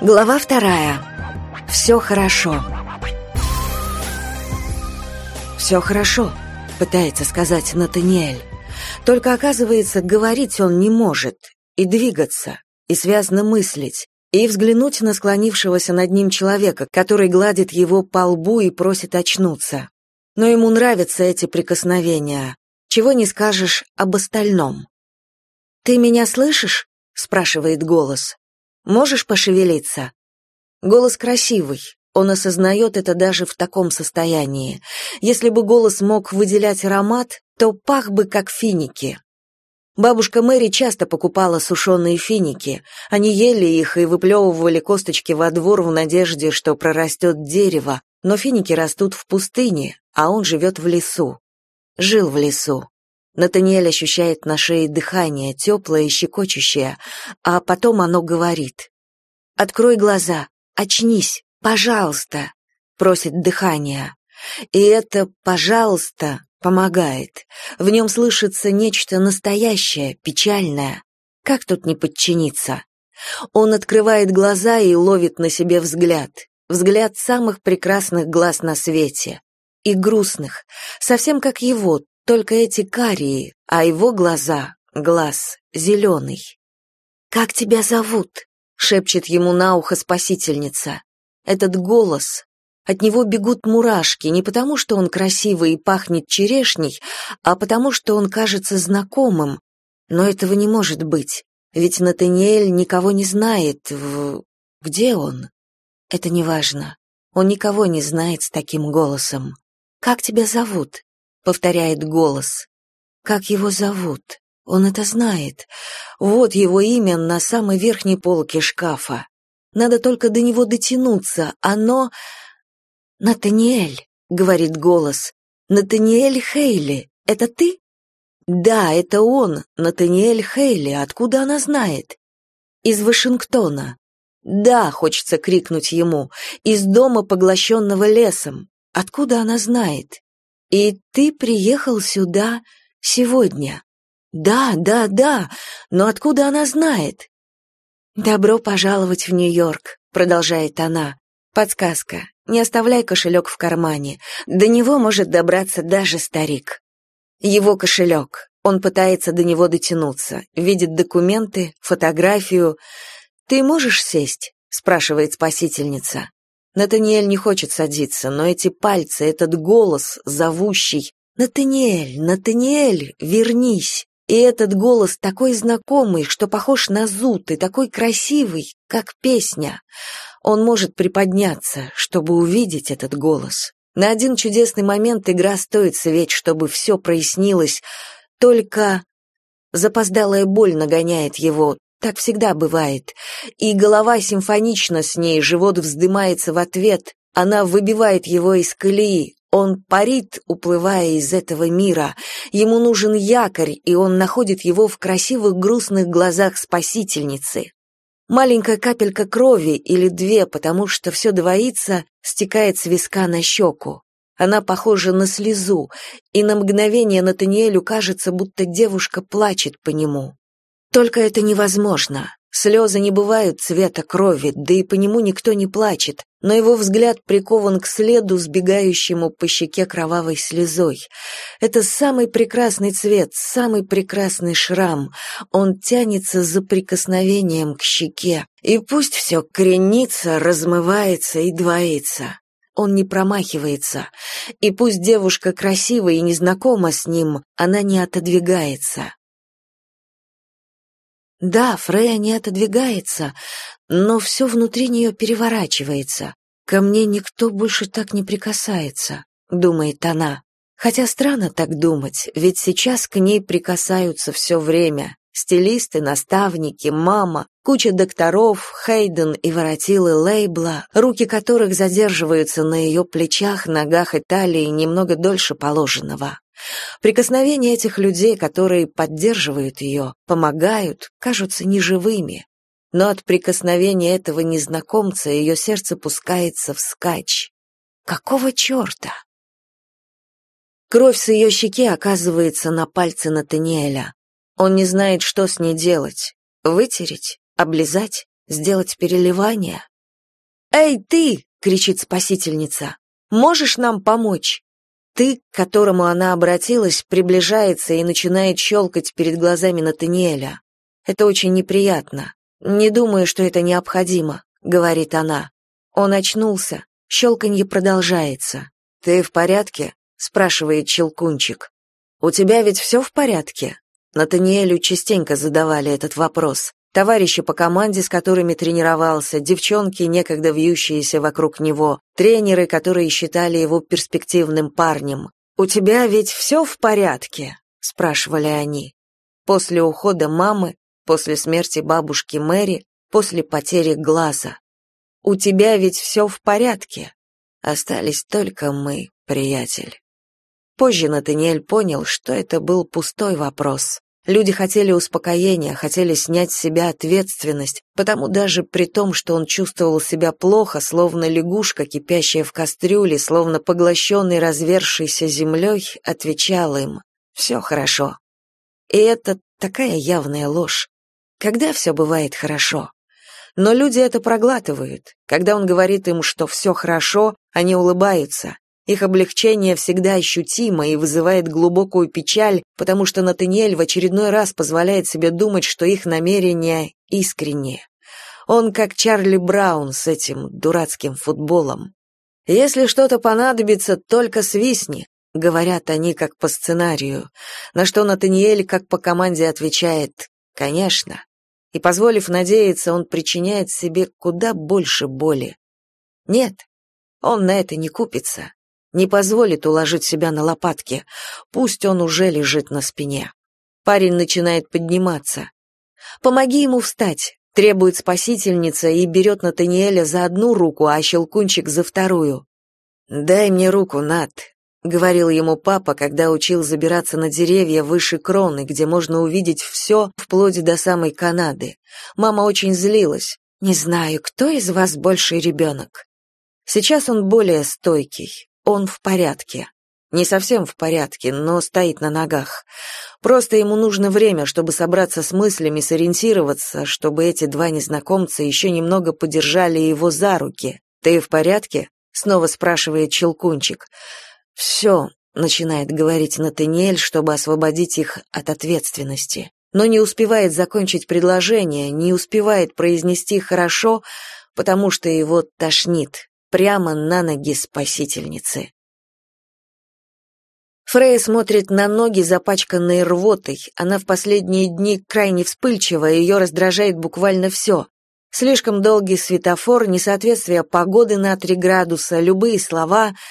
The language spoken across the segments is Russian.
Глава вторая. Все хорошо. Все хорошо, пытается сказать Натаниэль. Только оказывается, говорить он не может, и двигаться, и связно мыслить, и взглянуть на склонившегося над ним человека, который гладит его по лбу и просит очнуться. Но ему нравятся эти прикосновения. Чего не скажешь об остальном. «Ты меня слышишь?» — спрашивает голос. Можешь пошевелиться?» Голос красивый, он осознает это даже в таком состоянии. Если бы голос мог выделять аромат, то пах бы как финики. Бабушка Мэри часто покупала сушеные финики. Они ели их и выплевывали косточки во двор в надежде, что прорастет дерево, но финики растут в пустыне, а он живет в лесу. Жил в лесу. Натаниэль ощущает на шее дыхание, теплое и щекочущее, а потом оно говорит. «Открой глаза, очнись, пожалуйста», — просит дыхание. И это «пожалуйста» помогает. В нем слышится нечто настоящее, печальное. Как тут не подчиниться? Он открывает глаза и ловит на себе взгляд. Взгляд самых прекрасных глаз на свете. И грустных, совсем как его, только эти карие, а его глаза — глаз зеленый. «Как тебя зовут?» — шепчет ему на ухо спасительница. Этот голос. От него бегут мурашки, не потому что он красивый и пахнет черешней, а потому что он кажется знакомым. Но этого не может быть, ведь Натаниэль никого не знает в... Где он? Это не важно. Он никого не знает с таким голосом. «Как тебя зовут?» повторяет голос. Как его зовут? Он это знает. Вот его имя на самой верхней полке шкафа. Надо только до него дотянуться. Оно... «Натаниэль», — говорит голос. «Натаниэль Хейли, это ты?» «Да, это он, Натаниэль Хейли. Откуда она знает?» «Из Вашингтона». «Да», — хочется крикнуть ему, — «из дома, поглощенного лесом. Откуда она знает?» И ты приехал сюда сегодня. Да, да, да, но откуда она знает? Добро пожаловать в Нью-Йорк, продолжает она. Подсказка. Не оставляй кошелек в кармане. До него может добраться даже старик. Его кошелек. Он пытается до него дотянуться, видит документы, фотографию. Ты можешь сесть? спрашивает спасительница. Натаниэль не хочет садиться, но эти пальцы, этот голос, зовущий «Натаниэль, Натаниэль, вернись!» И этот голос такой знакомый, что похож на зуд, и такой красивый, как песня. Он может приподняться, чтобы увидеть этот голос. На один чудесный момент игра стоит светь, чтобы все прояснилось, только запоздалая боль нагоняет его, так всегда бывает. И голова симфонична с ней, живот вздымается в ответ, она выбивает его из колеи. Он парит, уплывая из этого мира. Ему нужен якорь, и он находит его в красивых грустных глазах спасительницы. Маленькая капелька крови или две, потому что все двоится, стекает с виска на щеку. Она похожа на слезу, и на мгновение Натаниэлю кажется, будто девушка плачет по нему. Только это невозможно. Слезы не бывают цвета крови, да и по нему никто не плачет, но его взгляд прикован к следу, сбегающему по щеке кровавой слезой. Это самый прекрасный цвет, самый прекрасный шрам. Он тянется за прикосновением к щеке. И пусть все кренится, размывается и двоится. Он не промахивается. И пусть девушка красива и незнакома с ним, она не отодвигается. Да, Фрея не отодвигается, но все внутри нее переворачивается. Ко мне никто больше так не прикасается, думает она. Хотя странно так думать, ведь сейчас к ней прикасаются все время. Стилисты, наставники, мама, куча докторов, Хейден и воротилы лейбла, руки которых задерживаются на ее плечах, ногах и талии немного дольше положенного. Прикосновения этих людей, которые поддерживают ее, помогают, кажутся неживыми. Но от прикосновения этого незнакомца ее сердце пускается вскачь. Какого черта? Кровь с ее щеки оказывается на пальце Натаниэля. Он не знает, что с ней делать. Вытереть? Облизать? Сделать переливание? «Эй, ты!» — кричит спасительница. «Можешь нам помочь?» Ты, к которому она обратилась, приближается и начинает щелкать перед глазами Натаниэля. Это очень неприятно. Не думаю, что это необходимо, говорит она. Он очнулся. Щелканье продолжается. Ты в порядке? спрашивает Челкунчик. У тебя ведь все в порядке? Натаниэлю частенько задавали этот вопрос. Товарищи по команде, с которыми тренировался, девчонки, некогда вьющиеся вокруг него, тренеры, которые считали его перспективным парнем. «У тебя ведь все в порядке?» — спрашивали они. После ухода мамы после смерти бабушки Мэри, после потери глаза. У тебя ведь все в порядке. Остались только мы, приятель. Позже Натаниэль понял, что это был пустой вопрос. Люди хотели успокоения, хотели снять с себя ответственность, потому даже при том, что он чувствовал себя плохо, словно лягушка, кипящая в кастрюле, словно поглощенный развершейся землей, отвечал им «все хорошо». И это такая явная ложь. Когда все бывает хорошо? Но люди это проглатывают. Когда он говорит им, что все хорошо, они улыбаются. Их облегчение всегда ощутимо и вызывает глубокую печаль, потому что Натаниэль в очередной раз позволяет себе думать, что их намерения искренние. Он как Чарли Браун с этим дурацким футболом. Если что-то понадобится, только свистни, говорят они как по сценарию, на что Натаниэль как по команде отвечает «Конечно» и, позволив надеяться, он причиняет себе куда больше боли. Нет, он на это не купится, не позволит уложить себя на лопатки, пусть он уже лежит на спине. Парень начинает подниматься. «Помоги ему встать», — требует спасительница и берет Натаниэля за одну руку, а Щелкунчик за вторую. «Дай мне руку, Нат», — говорил ему папа, когда учил забираться на деревья выше кроны, где можно увидеть все, вплоть до самой Канады. Мама очень злилась. «Не знаю, кто из вас больше ребенок?» Сейчас он более стойкий, он в порядке. Не совсем в порядке, но стоит на ногах. Просто ему нужно время, чтобы собраться с мыслями, сориентироваться, чтобы эти два незнакомца еще немного подержали его за руки. «Ты в порядке?» — снова спрашивает Челкунчик. «Все», — начинает говорить Натаниэль, чтобы освободить их от ответственности. Но не успевает закончить предложение, не успевает произнести «хорошо», потому что его тошнит прямо на ноги спасительницы. Фрей смотрит на ноги, запачканные рвотой. Она в последние дни крайне вспыльчива, ее раздражает буквально все. Слишком долгий светофор, несоответствие погоды на три градуса, любые слова —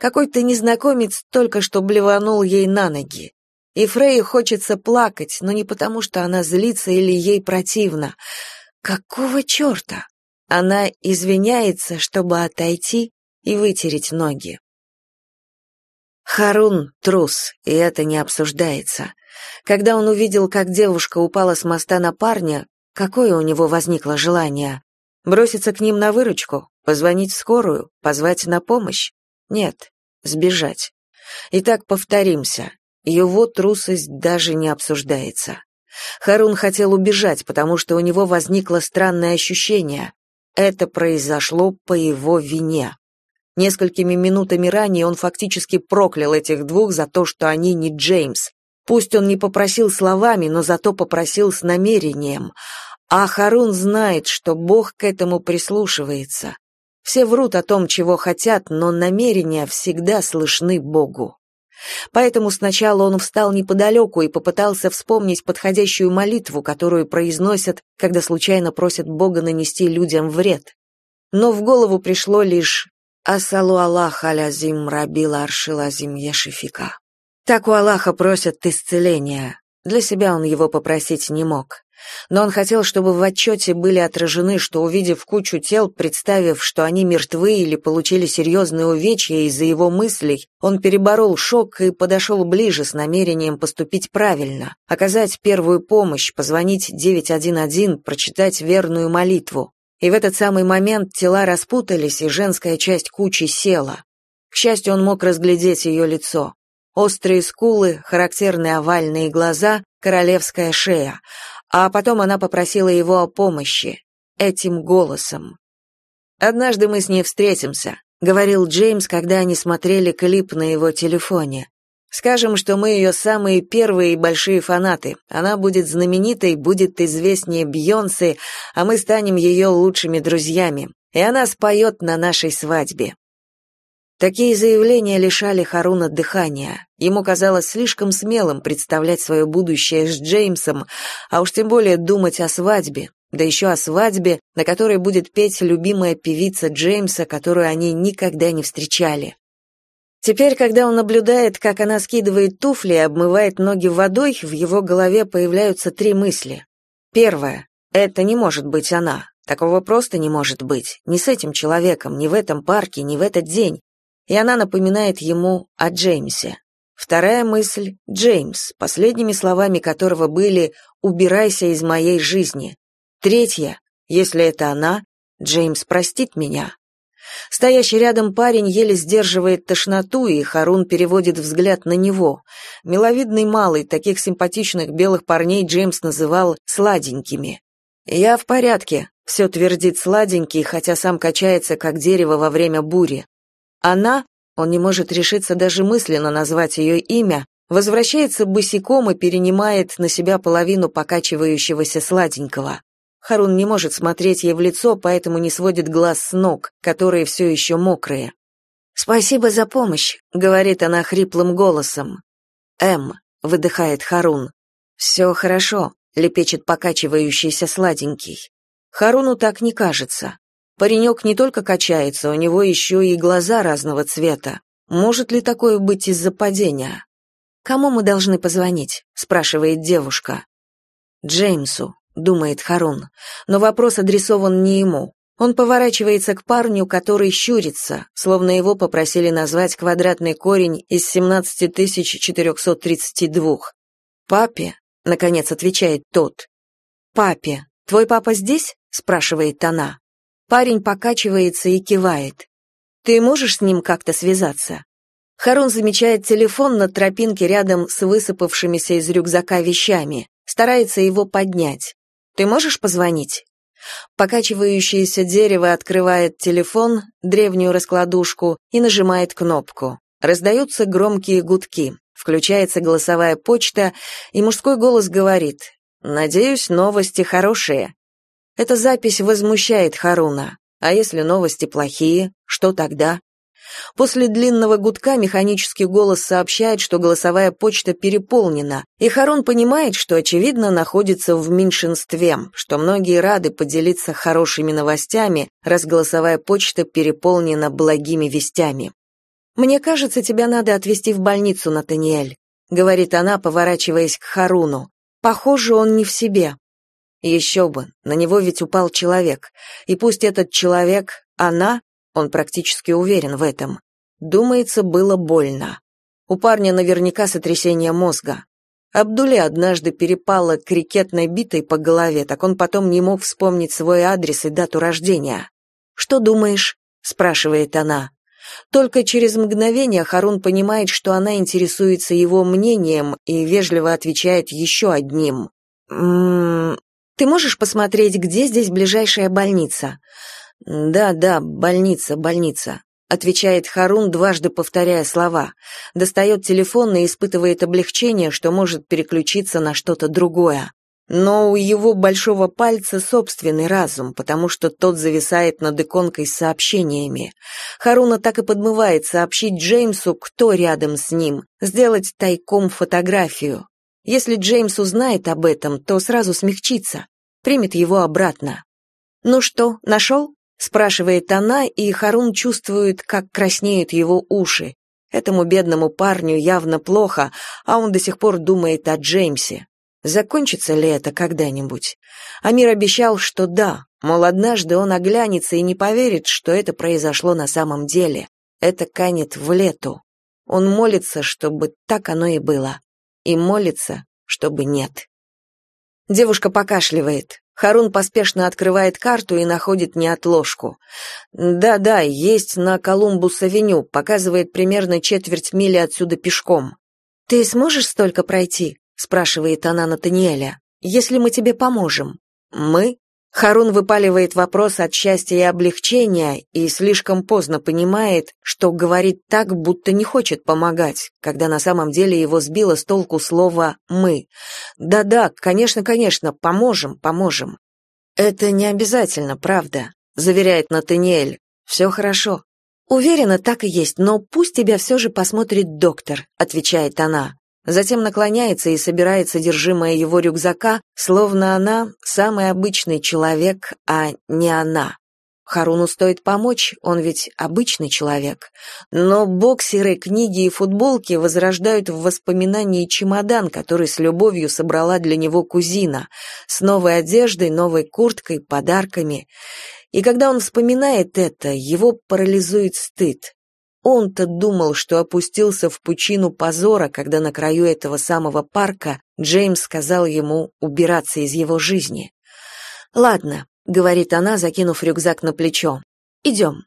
какой-то незнакомец только что блеванул ей на ноги. И Фрейе хочется плакать, но не потому, что она злится или ей противно. Какого черта? Она извиняется, чтобы отойти и вытереть ноги. Харун — трус, и это не обсуждается. Когда он увидел, как девушка упала с моста на парня, какое у него возникло желание? Броситься к ним на выручку? Позвонить в скорую? Позвать на помощь? Нет, сбежать. Итак, повторимся. Его трусость даже не обсуждается. Харун хотел убежать, потому что у него возникло странное ощущение. Это произошло по его вине. Несколькими минутами ранее он фактически проклял этих двух за то, что они не Джеймс. Пусть он не попросил словами, но зато попросил с намерением. А Харун знает, что Бог к этому прислушивается. Все врут о том, чего хотят, но намерения всегда слышны Богу. Поэтому сначала он встал неподалеку и попытался вспомнить подходящую молитву, которую произносят, когда случайно просят Бога нанести людям вред. Но в голову пришло лишь «Асалу Аллах алязим рабила аршилазим ешифика». Так у Аллаха просят исцеления. Для себя он его попросить не мог. Но он хотел, чтобы в отчете были отражены, что, увидев кучу тел, представив, что они мертвы или получили серьезные увечья из-за его мыслей, он переборол шок и подошел ближе с намерением поступить правильно, оказать первую помощь, позвонить 911, прочитать верную молитву. И в этот самый момент тела распутались, и женская часть кучи села. К счастью, он мог разглядеть ее лицо. Острые скулы, характерные овальные глаза, королевская шея. А потом она попросила его о помощи. Этим голосом. «Однажды мы с ней встретимся», — говорил Джеймс, когда они смотрели клип на его телефоне. «Скажем, что мы ее самые первые и большие фанаты. Она будет знаменитой, будет известнее Бьонсы, а мы станем ее лучшими друзьями. И она споет на нашей свадьбе. Такие заявления лишали Харуна дыхания. Ему казалось слишком смелым представлять свое будущее с Джеймсом, а уж тем более думать о свадьбе, да еще о свадьбе, на которой будет петь любимая певица Джеймса, которую они никогда не встречали. Теперь, когда он наблюдает, как она скидывает туфли и обмывает ноги водой, в его голове появляются три мысли. Первое — это не может быть она. Такого просто не может быть. Ни с этим человеком, ни в этом парке, ни в этот день и она напоминает ему о Джеймсе. Вторая мысль — Джеймс, последними словами которого были «убирайся из моей жизни». Третья — если это она, Джеймс простит меня. Стоящий рядом парень еле сдерживает тошноту, и Харун переводит взгляд на него. Миловидный малый, таких симпатичных белых парней Джеймс называл «сладенькими». «Я в порядке», — все твердит сладенький, хотя сам качается, как дерево во время бури. Она, он не может решиться даже мысленно назвать ее имя, возвращается босиком и перенимает на себя половину покачивающегося сладенького. Харун не может смотреть ей в лицо, поэтому не сводит глаз с ног, которые все еще мокрые. «Спасибо за помощь», — говорит она хриплым голосом. «М», — выдыхает Харун. «Все хорошо», — лепечет покачивающийся сладенький. Харуну так не кажется. Паренек не только качается, у него еще и глаза разного цвета. Может ли такое быть из-за падения? «Кому мы должны позвонить?» — спрашивает девушка. «Джеймсу», — думает Харун, но вопрос адресован не ему. Он поворачивается к парню, который щурится, словно его попросили назвать квадратный корень из 17432. «Папе», — наконец отвечает тот. «Папе, твой папа здесь?» — спрашивает она. Парень покачивается и кивает. «Ты можешь с ним как-то связаться?» Харун замечает телефон на тропинке рядом с высыпавшимися из рюкзака вещами, старается его поднять. «Ты можешь позвонить?» Покачивающееся дерево открывает телефон, древнюю раскладушку, и нажимает кнопку. Раздаются громкие гудки. Включается голосовая почта, и мужской голос говорит «Надеюсь, новости хорошие». Эта запись возмущает Харуна. А если новости плохие, что тогда? После длинного гудка механический голос сообщает, что голосовая почта переполнена, и Харун понимает, что, очевидно, находится в меньшинстве, что многие рады поделиться хорошими новостями, раз голосовая почта переполнена благими вестями. «Мне кажется, тебя надо отвезти в больницу, Натаниэль», — говорит она, поворачиваясь к Харуну. «Похоже, он не в себе. Еще бы, на него ведь упал человек. И пусть этот человек — она, он практически уверен в этом, думается, было больно. У парня наверняка сотрясение мозга. Абдуле однажды перепало крикетной битой по голове, так он потом не мог вспомнить свой адрес и дату рождения. «Что думаешь?» — спрашивает она. Только через мгновение Харун понимает, что она интересуется его мнением и вежливо отвечает еще одним. «М -м, ты можешь посмотреть, где здесь ближайшая больница? Да, да, больница, больница, отвечает Харун, дважды повторяя слова. Достает телефон и испытывает облегчение, что может переключиться на что-то другое. Но у его большого пальца собственный разум, потому что тот зависает над иконкой с сообщениями. Харуна так и подмывает сообщить Джеймсу, кто рядом с ним, сделать тайком фотографию. Если Джеймс узнает об этом, то сразу смягчится, примет его обратно. «Ну что, нашел?» — спрашивает она, и Харун чувствует, как краснеют его уши. Этому бедному парню явно плохо, а он до сих пор думает о Джеймсе. Закончится ли это когда-нибудь? Амир обещал, что да, мол, однажды он оглянется и не поверит, что это произошло на самом деле. Это канет в лету. Он молится, чтобы так оно и было и молится, чтобы нет. Девушка покашливает. Харун поспешно открывает карту и находит неотложку. Да-да, есть на Колумбус-авеню, показывает примерно четверть мили отсюда пешком. «Ты сможешь столько пройти?» — спрашивает она Натаниэля. «Если мы тебе поможем». «Мы?» Харун выпаливает вопрос от счастья и облегчения и слишком поздно понимает, что говорит так, будто не хочет помогать, когда на самом деле его сбило с толку слово «мы». «Да-да, конечно, конечно, поможем, поможем». «Это не обязательно, правда», — заверяет Натаниэль. «Все хорошо». «Уверена, так и есть, но пусть тебя все же посмотрит доктор», — отвечает она. Затем наклоняется и собирает содержимое его рюкзака, словно она самый обычный человек, а не она. Харуну стоит помочь, он ведь обычный человек. Но боксеры, книги и футболки возрождают в воспоминании чемодан, который с любовью собрала для него кузина, с новой одеждой, новой курткой, подарками. И когда он вспоминает это, его парализует стыд. Он-то думал, что опустился в пучину позора, когда на краю этого самого парка Джеймс сказал ему убираться из его жизни. «Ладно», — говорит она, закинув рюкзак на плечо. «Идем».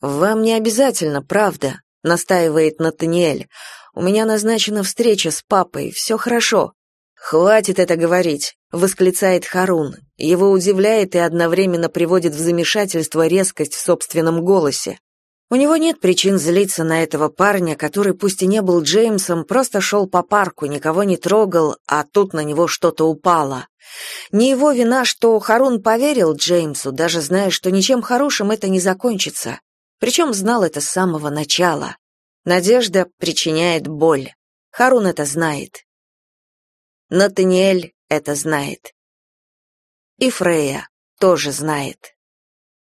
«Вам не обязательно, правда», — настаивает Натаниэль. «У меня назначена встреча с папой, все хорошо». «Хватит это говорить», — восклицает Харун. Его удивляет и одновременно приводит в замешательство резкость в собственном голосе. У него нет причин злиться на этого парня, который пусть и не был Джеймсом, просто шел по парку, никого не трогал, а тут на него что-то упало. Не его вина, что Харун поверил Джеймсу, даже зная, что ничем хорошим это не закончится. Причем знал это с самого начала. Надежда причиняет боль. Харун это знает. Натаниэль это знает. И Фрея тоже знает.